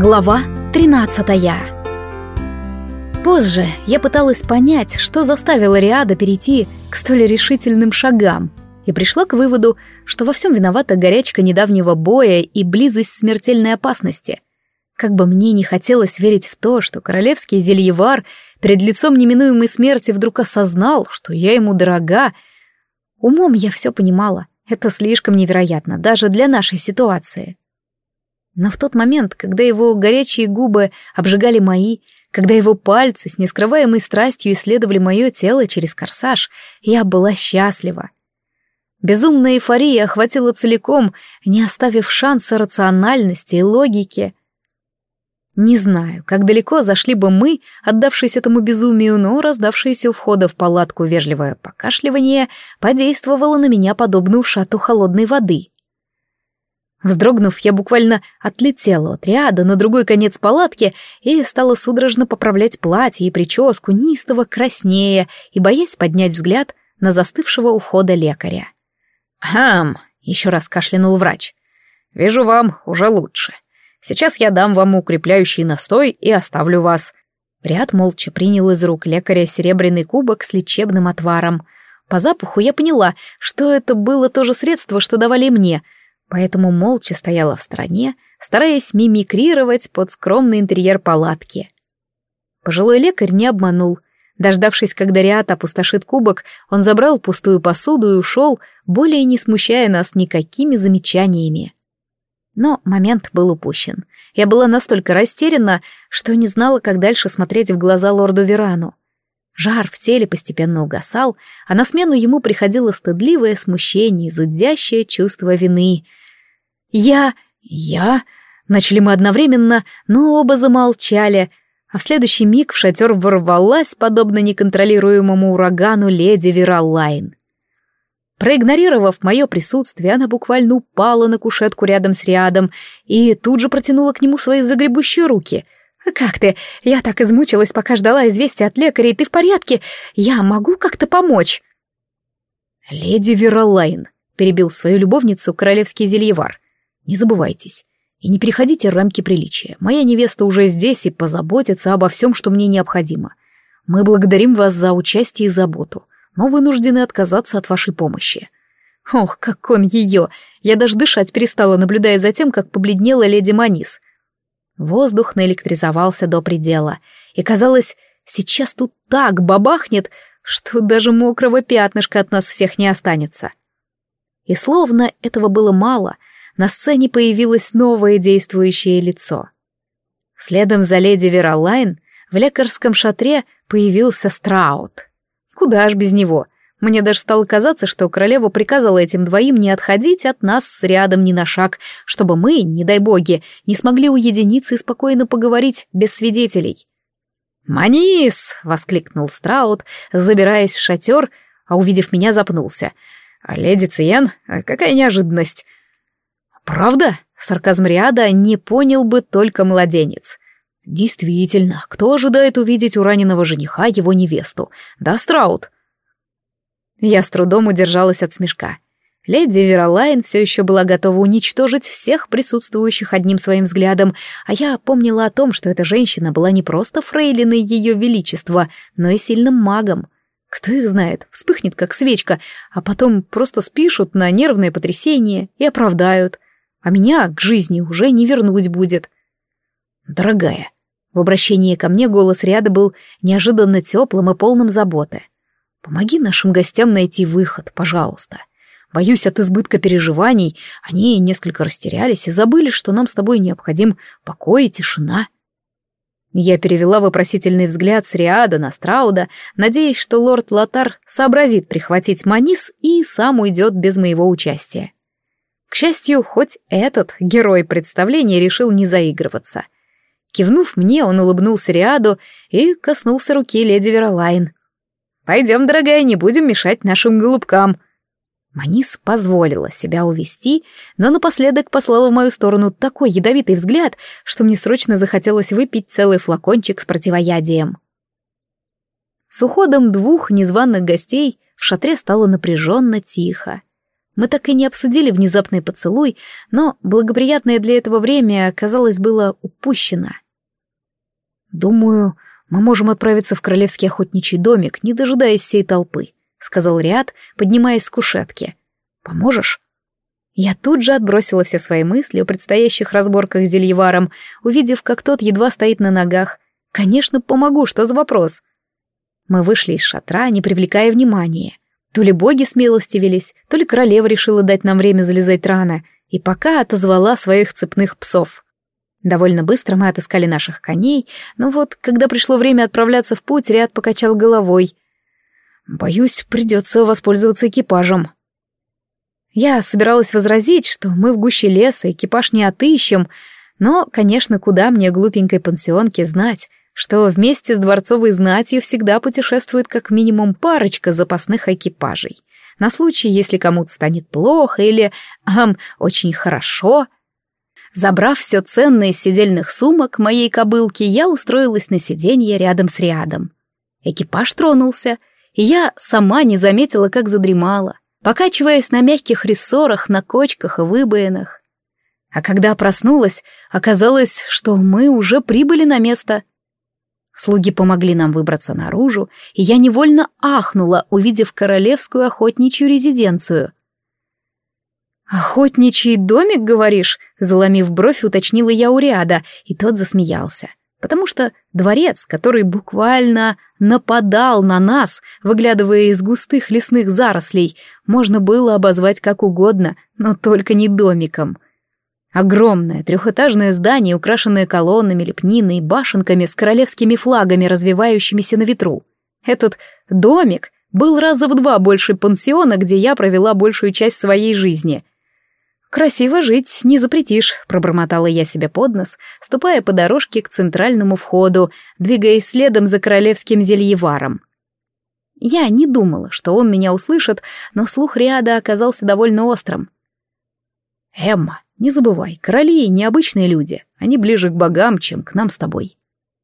Глава 13 Позже я пыталась понять, что заставило Риада перейти к столь решительным шагам, и пришла к выводу, что во всем виновата горячка недавнего боя и близость смертельной опасности. Как бы мне не хотелось верить в то, что королевский зельевар перед лицом неминуемой смерти вдруг осознал, что я ему дорога, умом я все понимала, это слишком невероятно, даже для нашей ситуации. Но в тот момент, когда его горячие губы обжигали мои, когда его пальцы с нескрываемой страстью исследовали мое тело через корсаж, я была счастлива. Безумная эйфория охватила целиком, не оставив шанса рациональности и логике. Не знаю, как далеко зашли бы мы, отдавшись этому безумию, но раздавшееся у входа в палатку вежливое покашливание подействовало на меня подобно ушату холодной воды. Вздрогнув, я буквально отлетела от ряда на другой конец палатки и стала судорожно поправлять платье и прическу, неистово краснее и боясь поднять взгляд на застывшего у входа лекаря. «Хм!» — еще раз кашлянул врач. «Вижу, вам уже лучше. Сейчас я дам вам укрепляющий настой и оставлю вас». Ряд молча принял из рук лекаря серебряный кубок с лечебным отваром. По запаху я поняла, что это было то же средство, что давали мне — поэтому молча стояла в стороне, стараясь мимикрировать под скромный интерьер палатки. Пожилой лекарь не обманул. Дождавшись, когда Риат опустошит кубок, он забрал пустую посуду и ушел, более не смущая нас никакими замечаниями. Но момент был упущен. Я была настолько растеряна, что не знала, как дальше смотреть в глаза лорду Верану. Жар в теле постепенно угасал, а на смену ему приходило стыдливое смущение зудящее чувство вины — «Я... я...» Начали мы одновременно, но оба замолчали, а в следующий миг в шатер ворвалась, подобно неконтролируемому урагану, леди Вералайн. Проигнорировав мое присутствие, она буквально упала на кушетку рядом с Риадом и тут же протянула к нему свои загребущие руки. «Как ты? Я так измучилась, пока ждала известия от лекаря, и ты в порядке? Я могу как-то помочь?» «Леди Вералайн», — перебил свою любовницу королевский зельевар, — не забывайтесь. И не переходите рамки приличия. Моя невеста уже здесь и позаботится обо всем, что мне необходимо. Мы благодарим вас за участие и заботу, но вынуждены отказаться от вашей помощи. Ох, как он ее! Я даже дышать перестала, наблюдая за тем, как побледнела леди Манис. Воздух наэлектризовался до предела, и казалось, сейчас тут так бабахнет, что даже мокрого пятнышка от нас всех не останется. И словно этого было мало — на сцене появилось новое действующее лицо. Следом за леди Веролайн в лекарском шатре появился Страут. Куда ж без него? Мне даже стало казаться, что королева приказала этим двоим не отходить от нас рядом ни на шаг, чтобы мы, не дай боги, не смогли уединиться и спокойно поговорить без свидетелей. «Манис!» — воскликнул Страут, забираясь в шатер, а увидев меня, запнулся. «А леди Циен, какая неожиданность! «Правда?» — сарказм Риада не понял бы только младенец. «Действительно, кто ожидает увидеть у раненого жениха его невесту? Да, Страут?» Я с трудом удержалась от смешка. Леди Веролайн все еще была готова уничтожить всех присутствующих одним своим взглядом, а я помнила о том, что эта женщина была не просто фрейлиной ее величества, но и сильным магом. Кто их знает, вспыхнет как свечка, а потом просто спишут на нервное потрясение и оправдают а меня к жизни уже не вернуть будет. Дорогая, в обращении ко мне голос ряда был неожиданно теплым и полным заботы. Помоги нашим гостям найти выход, пожалуйста. Боюсь, от избытка переживаний они несколько растерялись и забыли, что нам с тобой необходим покой и тишина. Я перевела вопросительный взгляд с Риада на Страуда, надеясь, что лорд Лотар сообразит прихватить Манис и сам уйдет без моего участия. К счастью, хоть этот герой представления решил не заигрываться. Кивнув мне, он улыбнулся Риаду и коснулся руки леди Веролайн. «Пойдем, дорогая, не будем мешать нашим голубкам». Манис позволила себя увести, но напоследок послала в мою сторону такой ядовитый взгляд, что мне срочно захотелось выпить целый флакончик с противоядием. С уходом двух незваных гостей в шатре стало напряженно тихо. Мы так и не обсудили внезапный поцелуй, но благоприятное для этого время, казалось, было упущено. «Думаю, мы можем отправиться в королевский охотничий домик, не дожидаясь всей толпы», — сказал Риад, поднимаясь с кушетки. «Поможешь?» Я тут же отбросила все свои мысли о предстоящих разборках с Зельеваром, увидев, как тот едва стоит на ногах. «Конечно, помогу, что за вопрос?» Мы вышли из шатра, не привлекая внимания. То ли боги смелостивились, то ли королева решила дать нам время залезать рано, и пока отозвала своих цепных псов. Довольно быстро мы отыскали наших коней, но вот, когда пришло время отправляться в путь, ряд покачал головой. «Боюсь, придется воспользоваться экипажем». Я собиралась возразить, что мы в гуще леса, экипаж не отыщем, но, конечно, куда мне глупенькой пансионке знать, что вместе с дворцовой знатью всегда путешествует как минимум парочка запасных экипажей. На случай, если кому-то станет плохо или, эм, очень хорошо. Забрав все ценное из сидельных сумок моей кобылки, я устроилась на сиденье рядом с рядом. Экипаж тронулся, и я сама не заметила, как задремала, покачиваясь на мягких рессорах, на кочках и выбоинах. А когда проснулась, оказалось, что мы уже прибыли на место — Слуги помогли нам выбраться наружу, и я невольно ахнула, увидев королевскую охотничью резиденцию. «Охотничий домик, говоришь?» — заломив бровь, уточнила я у Риада, и тот засмеялся. Потому что дворец, который буквально нападал на нас, выглядывая из густых лесных зарослей, можно было обозвать как угодно, но только не домиком — Огромное трехэтажное здание, украшенное колоннами, лепниной башенками с королевскими флагами, развивающимися на ветру. Этот домик был раза в два больше пансиона, где я провела большую часть своей жизни. «Красиво жить не запретишь», — пробормотала я себе под нос, ступая по дорожке к центральному входу, двигаясь следом за королевским зельеваром. Я не думала, что он меня услышит, но слух Риада оказался довольно острым. «Эмма, не забывай, короли — необычные люди, они ближе к богам, чем к нам с тобой.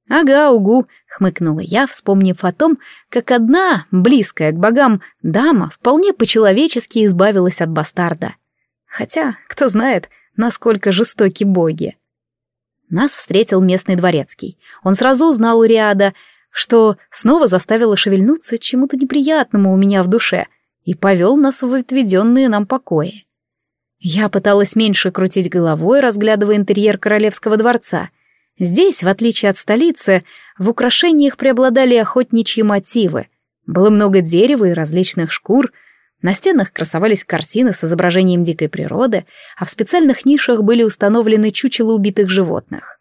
«Ага, угу», — хмыкнула я, вспомнив о том, как одна, близкая к богам, дама вполне по-человечески избавилась от бастарда. Хотя, кто знает, насколько жестоки боги. Нас встретил местный дворецкий. Он сразу узнал у Риада, что снова заставило шевельнуться чему-то неприятному у меня в душе, и повел нас в отведенные нам покои. Я пыталась меньше крутить головой, разглядывая интерьер королевского дворца. Здесь, в отличие от столицы, в украшениях преобладали охотничьи мотивы. Было много дерева и различных шкур, на стенах красовались картины с изображением дикой природы, а в специальных нишах были установлены чучела убитых животных.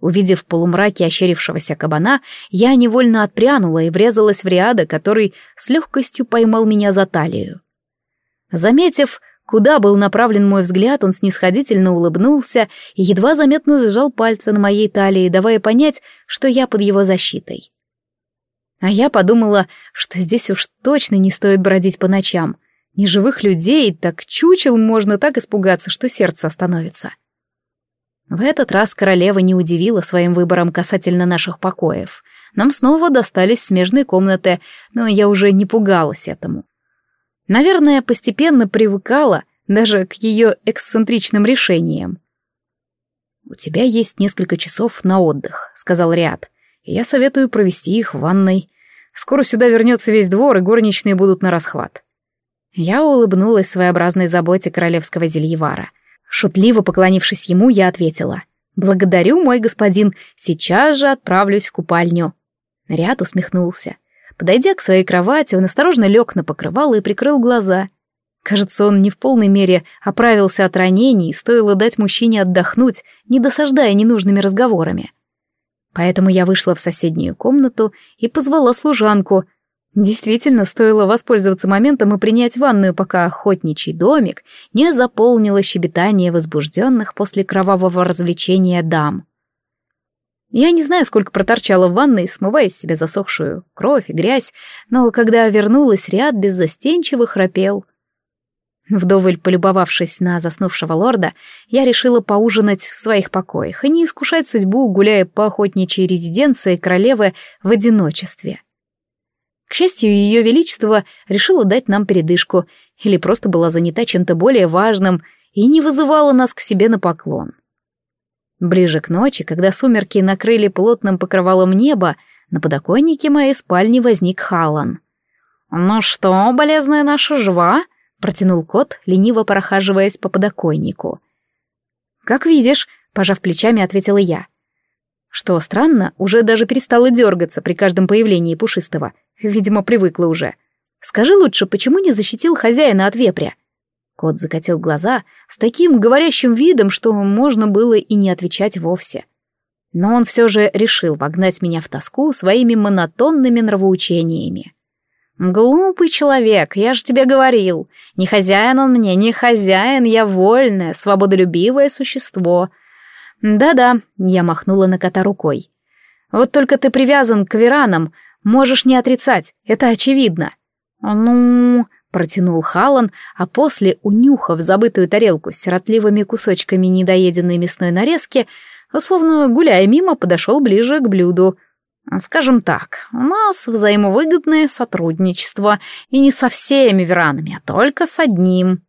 Увидев в полумраке ощерившегося кабана, я невольно отпрянула и врезалась в Риада, который с легкостью поймал меня за талию. Заметив, Куда был направлен мой взгляд, он снисходительно улыбнулся и едва заметно сжал пальцы на моей талии, давая понять, что я под его защитой. А я подумала, что здесь уж точно не стоит бродить по ночам. Неживых людей, так чучел можно так испугаться, что сердце остановится. В этот раз королева не удивила своим выбором касательно наших покоев. Нам снова достались смежные комнаты, но я уже не пугалась этому. Наверное, постепенно привыкала даже к ее эксцентричным решениям. «У тебя есть несколько часов на отдых», — сказал Риад. «Я советую провести их в ванной. Скоро сюда вернется весь двор, и горничные будут на расхват». Я улыбнулась своеобразной заботе королевского зельевара. Шутливо поклонившись ему, я ответила. «Благодарю, мой господин, сейчас же отправлюсь в купальню». Риад усмехнулся. Подойдя к своей кровати, он осторожно лег на покрывало и прикрыл глаза. Кажется, он не в полной мере оправился от ранений, стоило дать мужчине отдохнуть, не досаждая ненужными разговорами. Поэтому я вышла в соседнюю комнату и позвала служанку. Действительно, стоило воспользоваться моментом и принять ванную, пока охотничий домик не заполнило щебетание возбужденных после кровавого развлечения дам. Я не знаю, сколько проторчала в ванной, смывая с себя засохшую кровь и грязь, но когда вернулась, ряд беззастенчиво храпел. Вдоволь полюбовавшись на заснувшего лорда, я решила поужинать в своих покоях и не искушать судьбу, гуляя по охотничьей резиденции королевы в одиночестве. К счастью, ее величество решило дать нам передышку, или просто была занята чем-то более важным и не вызывала нас к себе на поклон. Ближе к ночи, когда сумерки накрыли плотным покрывалом неба, на подоконнике моей спальни возник Халан. «Ну что, болезная наша, жива?» — протянул кот, лениво прохаживаясь по подоконнику. «Как видишь», — пожав плечами, ответила я. Что странно, уже даже перестала дергаться при каждом появлении пушистого. Видимо, привыкла уже. «Скажи лучше, почему не защитил хозяина от вепря?» Кот закатил глаза с таким говорящим видом, что можно было и не отвечать вовсе. Но он все же решил вогнать меня в тоску своими монотонными нравоучениями. «Глупый человек, я же тебе говорил. Не хозяин он мне, не хозяин, я вольное, свободолюбивое существо». «Да-да», — я махнула на кота рукой. «Вот только ты привязан к веранам, можешь не отрицать, это очевидно». «Ну...» — протянул Халан, а после, унюхав забытую тарелку с сиротливыми кусочками недоеденной мясной нарезки, словно гуляя мимо, подошел ближе к блюду — Скажем так, у нас взаимовыгодное сотрудничество, и не со всеми веранами, а только с одним.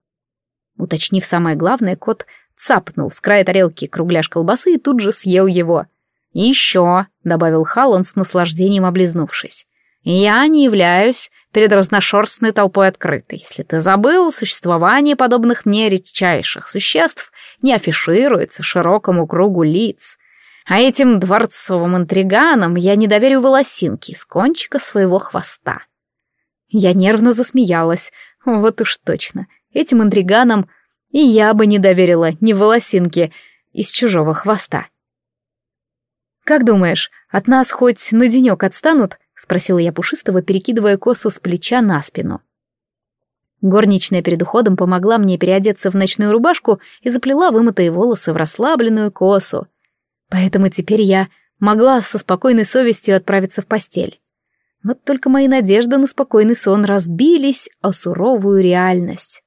Уточнив самое главное, кот цапнул с края тарелки кругляш колбасы и тут же съел его. еще», — добавил Халлан с наслаждением облизнувшись, — «я не являюсь перед разношерстной толпой открытой. Если ты забыл, существование подобных мне редчайших существ не афишируется широкому кругу лиц». А этим дворцовым интриганам я не доверю волосинки с кончика своего хвоста. Я нервно засмеялась. Вот уж точно. Этим интриганам и я бы не доверила ни волосинки из чужого хвоста. «Как думаешь, от нас хоть на денек отстанут?» — спросила я Пушистого, перекидывая косу с плеча на спину. Горничная перед уходом помогла мне переодеться в ночную рубашку и заплела вымытые волосы в расслабленную косу. Поэтому теперь я могла со спокойной совестью отправиться в постель. Вот только мои надежды на спокойный сон разбились о суровую реальность.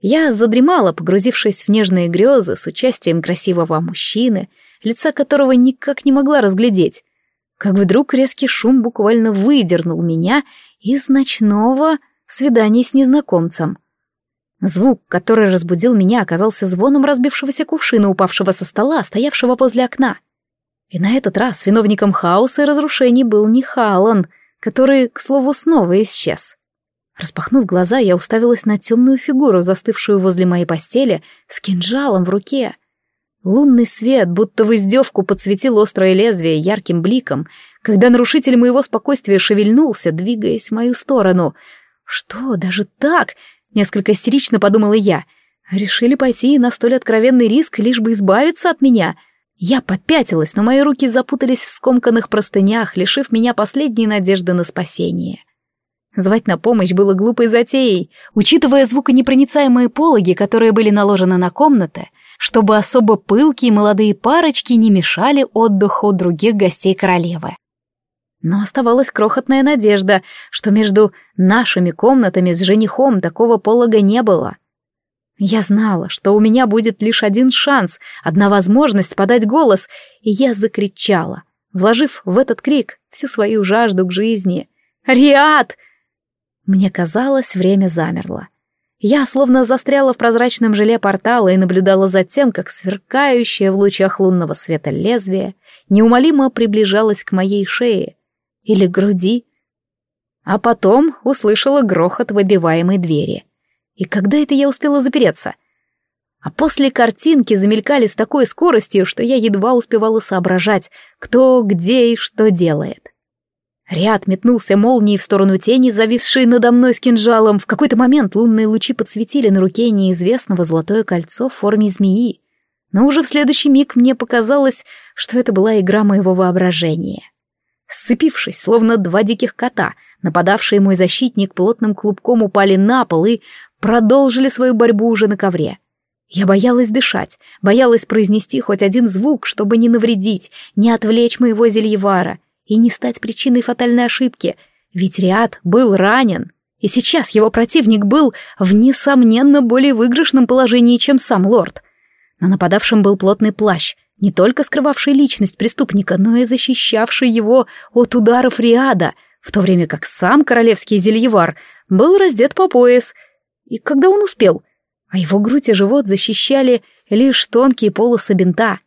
Я задремала, погрузившись в нежные грезы с участием красивого мужчины, лица которого никак не могла разглядеть, как вдруг резкий шум буквально выдернул меня из ночного свидания с незнакомцем — Звук, который разбудил меня, оказался звоном разбившегося кувшина, упавшего со стола, стоявшего возле окна. И на этот раз виновником хаоса и разрушений был не Халан, который, к слову, снова исчез. Распахнув глаза, я уставилась на темную фигуру, застывшую возле моей постели, с кинжалом в руке. Лунный свет, будто в издевку, подсветил острое лезвие ярким бликом, когда нарушитель моего спокойствия шевельнулся, двигаясь в мою сторону. Что, даже так? Несколько истерично подумала я. Решили пойти на столь откровенный риск, лишь бы избавиться от меня. Я попятилась, но мои руки запутались в скомканных простынях, лишив меня последней надежды на спасение. Звать на помощь было глупой затеей, учитывая звуконепроницаемые пологи, которые были наложены на комнаты, чтобы особо пылкие молодые парочки не мешали отдыху других гостей королевы. Но оставалась крохотная надежда, что между нашими комнатами с женихом такого полога не было. Я знала, что у меня будет лишь один шанс, одна возможность подать голос, и я закричала, вложив в этот крик всю свою жажду к жизни. «Риад!» Мне казалось, время замерло. Я словно застряла в прозрачном желе портала и наблюдала за тем, как сверкающее в лучах лунного света лезвие неумолимо приближалось к моей шее, или груди. А потом услышала грохот выбиваемой двери. И когда это я успела запереться? А после картинки замелькали с такой скоростью, что я едва успевала соображать, кто, где и что делает. Ряд метнулся молнией в сторону тени, зависшей надо мной с кинжалом. В какой-то момент лунные лучи подсветили на руке неизвестного золотое кольцо в форме змеи. Но уже в следующий миг мне показалось, что это была игра моего воображения. Сцепившись, словно два диких кота, нападавший мой защитник плотным клубком упали на пол и продолжили свою борьбу уже на ковре. Я боялась дышать, боялась произнести хоть один звук, чтобы не навредить, не отвлечь моего зельевара и не стать причиной фатальной ошибки, ведь Риад был ранен, и сейчас его противник был в несомненно более выигрышном положении, чем сам лорд. На нападавшем был плотный плащ — не только скрывавший личность преступника, но и защищавший его от ударов Риада, в то время как сам королевский зельевар был раздет по пояс. И когда он успел? А его грудь и живот защищали лишь тонкие полосы бинта.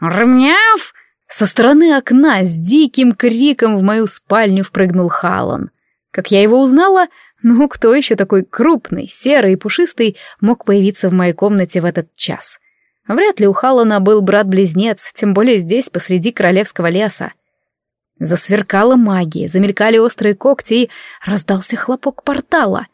«Рмяв!» Со стороны окна с диким криком в мою спальню впрыгнул Халан. Как я его узнала, ну кто еще такой крупный, серый и пушистый мог появиться в моей комнате в этот час? Вряд ли у Халана был брат-близнец, тем более здесь, посреди королевского леса. Засверкала магия, замелькали острые когти и раздался хлопок портала.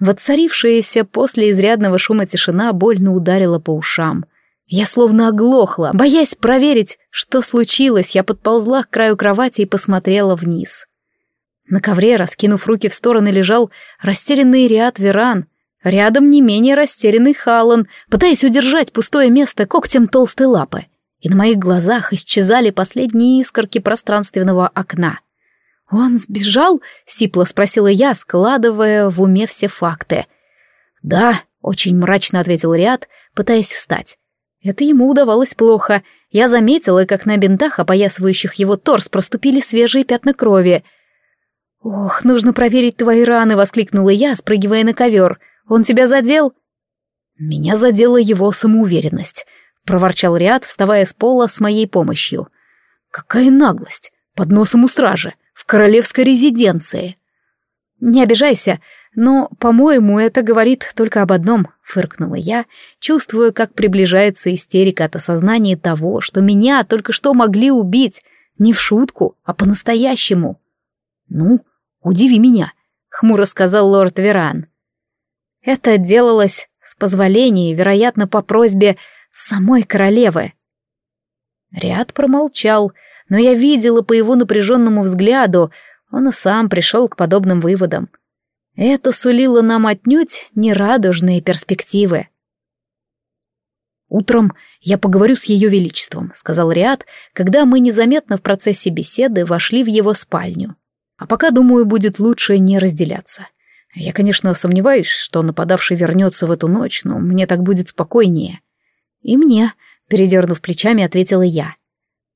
Воцарившаяся после изрядного шума тишина больно ударила по ушам. Я словно оглохла, боясь проверить, что случилось, я подползла к краю кровати и посмотрела вниз. На ковре, раскинув руки в стороны, лежал растерянный ряд веран. Рядом не менее растерянный Халан, пытаясь удержать пустое место когтем толстой лапы и на моих глазах исчезали последние искорки пространственного окна. «Он сбежал?» — сипло спросила я, складывая в уме все факты. «Да», — очень мрачно ответил Риад, пытаясь встать. Это ему удавалось плохо. Я заметила, как на бинтах, опоясывающих его торс, проступили свежие пятна крови. «Ох, нужно проверить твои раны!» — воскликнула я, спрыгивая на ковер. «Он тебя задел?» Меня задела его самоуверенность проворчал Риад, вставая с пола с моей помощью. «Какая наглость! Под носом у стражи! В королевской резиденции!» «Не обижайся, но, по-моему, это говорит только об одном», — фыркнула я, чувствуя, как приближается истерика от осознания того, что меня только что могли убить, не в шутку, а по-настоящему. «Ну, удиви меня», — хмуро сказал лорд Веран. Это делалось с позволения, вероятно, по просьбе самой королевы. Ряд промолчал, но я видела по его напряженному взгляду, он и сам пришел к подобным выводам. Это сулило нам отнюдь нерадужные перспективы. «Утром я поговорю с ее величеством», — сказал Риад, когда мы незаметно в процессе беседы вошли в его спальню. «А пока, думаю, будет лучше не разделяться. Я, конечно, сомневаюсь, что нападавший вернется в эту ночь, но мне так будет спокойнее. «И мне», — передернув плечами, ответила я.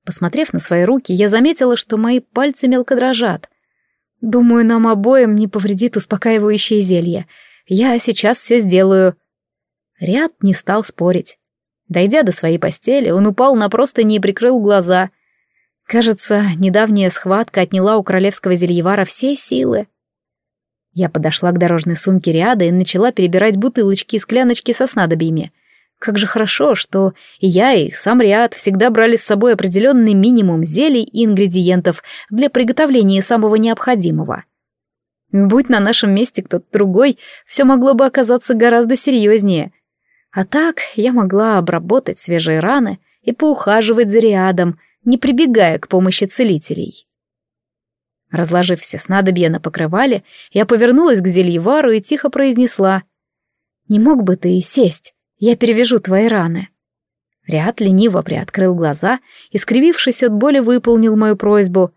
Посмотрев на свои руки, я заметила, что мои пальцы мелко дрожат. «Думаю, нам обоим не повредит успокаивающее зелье. Я сейчас все сделаю». Ряд не стал спорить. Дойдя до своей постели, он упал на простыни и прикрыл глаза. Кажется, недавняя схватка отняла у королевского зельевара все силы. Я подошла к дорожной сумке Риада и начала перебирать бутылочки и скляночки со снадобьями. Как же хорошо, что я, и сам Риад всегда брали с собой определенный минимум зелий и ингредиентов для приготовления самого необходимого. Будь на нашем месте кто-то другой, все могло бы оказаться гораздо серьезнее. А так я могла обработать свежие раны и поухаживать за Риадом, не прибегая к помощи целителей. Разложив все снадобья на покрывале, я повернулась к зельевару и тихо произнесла «Не мог бы ты сесть?» Я перевяжу твои раны». Ряд лениво приоткрыл глаза и, скривившись от боли, выполнил мою просьбу.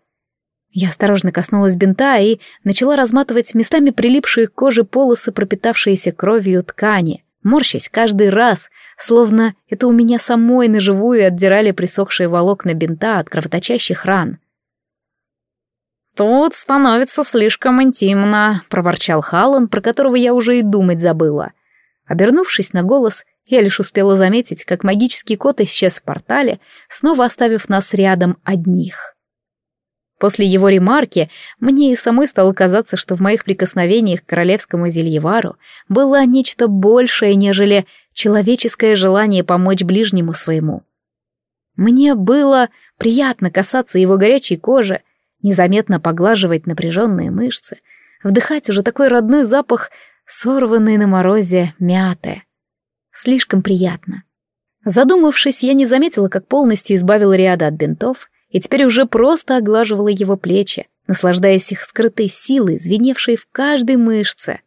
Я осторожно коснулась бинта и начала разматывать местами прилипшие к коже полосы, пропитавшиеся кровью ткани, морщась каждый раз, словно это у меня самой на живую отдирали присохшие волокна бинта от кровоточащих ран. «Тут становится слишком интимно», — проворчал Халан, про которого я уже и думать забыла. Обернувшись на голос, я лишь успела заметить, как магический кот исчез в портале, снова оставив нас рядом одних. После его ремарки мне и самой стало казаться, что в моих прикосновениях к королевскому зельевару было нечто большее, нежели человеческое желание помочь ближнему своему. Мне было приятно касаться его горячей кожи, незаметно поглаживать напряженные мышцы, вдыхать уже такой родной запах сорванной на морозе мяты. Слишком приятно. Задумавшись, я не заметила, как полностью избавила Риада от бинтов, и теперь уже просто оглаживала его плечи, наслаждаясь их скрытой силой, звеневшей в каждой мышце.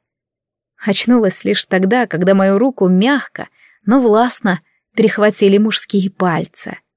Очнулась лишь тогда, когда мою руку мягко, но властно перехватили мужские пальцы —